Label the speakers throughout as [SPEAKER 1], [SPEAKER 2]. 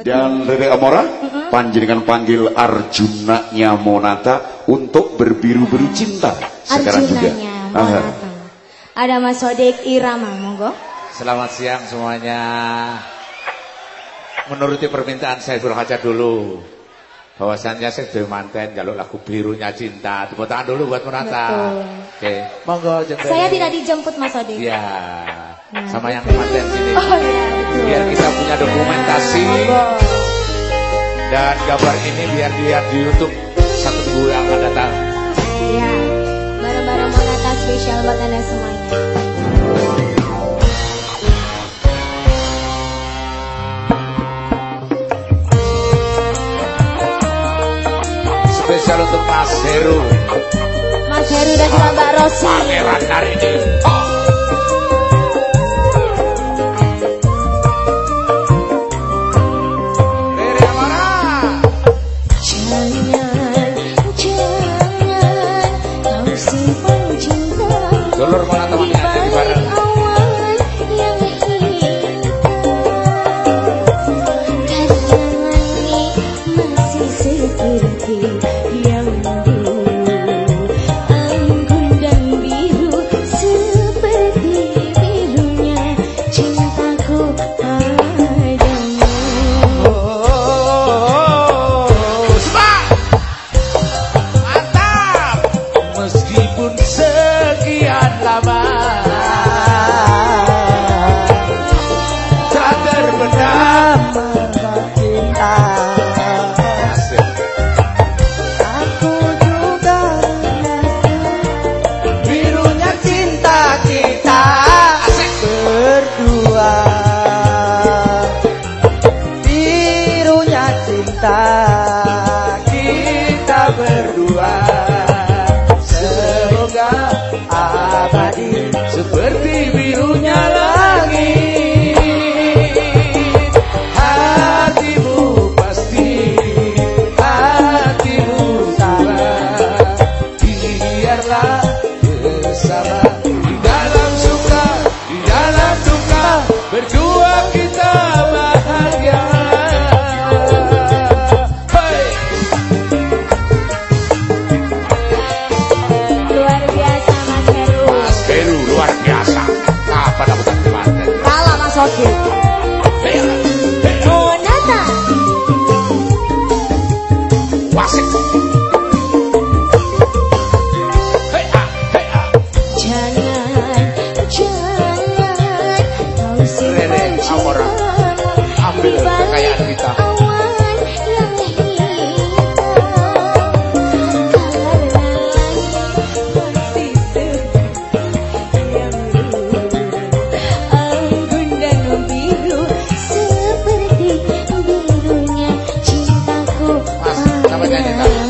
[SPEAKER 1] Dan Rere Amora, mm-hmm. panjenengan panggil Arjunanya Monata untuk berbiru-biru cinta
[SPEAKER 2] sekarang juga. Monata. Ada Mas Sodik Irama, monggo.
[SPEAKER 3] Selamat siang semuanya. Menuruti permintaan saya berkaca dulu. Bahwasannya saya sudah manten jalur lagu birunya cinta. Tepuk tangan dulu buat Monata. Oke,
[SPEAKER 2] monggo jemput. Saya tidak dijemput Mas Sodik.
[SPEAKER 3] Iya. Nah, sama yang manten sini.
[SPEAKER 2] Oh iya, betul.
[SPEAKER 3] Biar kita punya dokumentasi. Dan gambar ini biar dilihat di YouTube satu minggu yang akan datang.
[SPEAKER 2] Iya, bareng-bareng Monata spesial buat anda semuanya.
[SPEAKER 3] Spesial untuk Mas Heru.
[SPEAKER 2] Mas Heru dan juga Mbak Rosi.
[SPEAKER 3] Pangeran hari ini. Oh. Dulur
[SPEAKER 2] 大 talking. Yeah.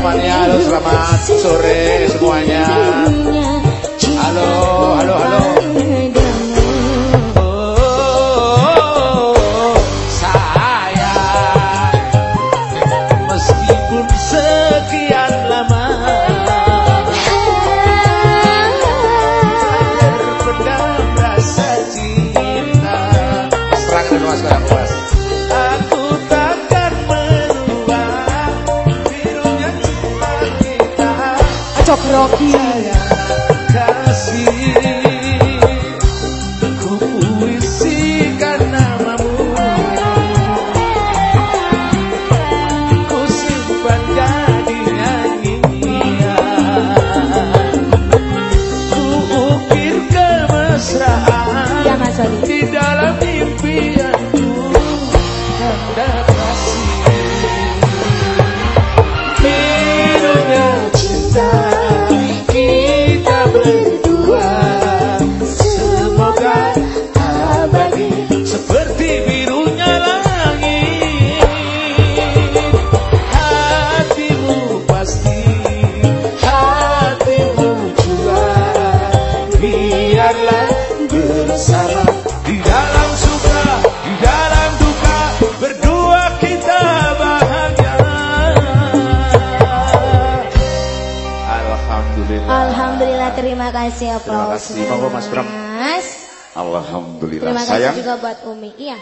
[SPEAKER 2] mañana, otra más, sorres, mañana.
[SPEAKER 3] Tokyo. Terima
[SPEAKER 2] kasih
[SPEAKER 3] ya Pak Terima
[SPEAKER 2] kasih. Monggo Mas Bram.
[SPEAKER 3] Mas.
[SPEAKER 1] Alhamdulillah.
[SPEAKER 3] Terima kasih
[SPEAKER 1] Sayang.
[SPEAKER 3] juga buat Umi. Iya.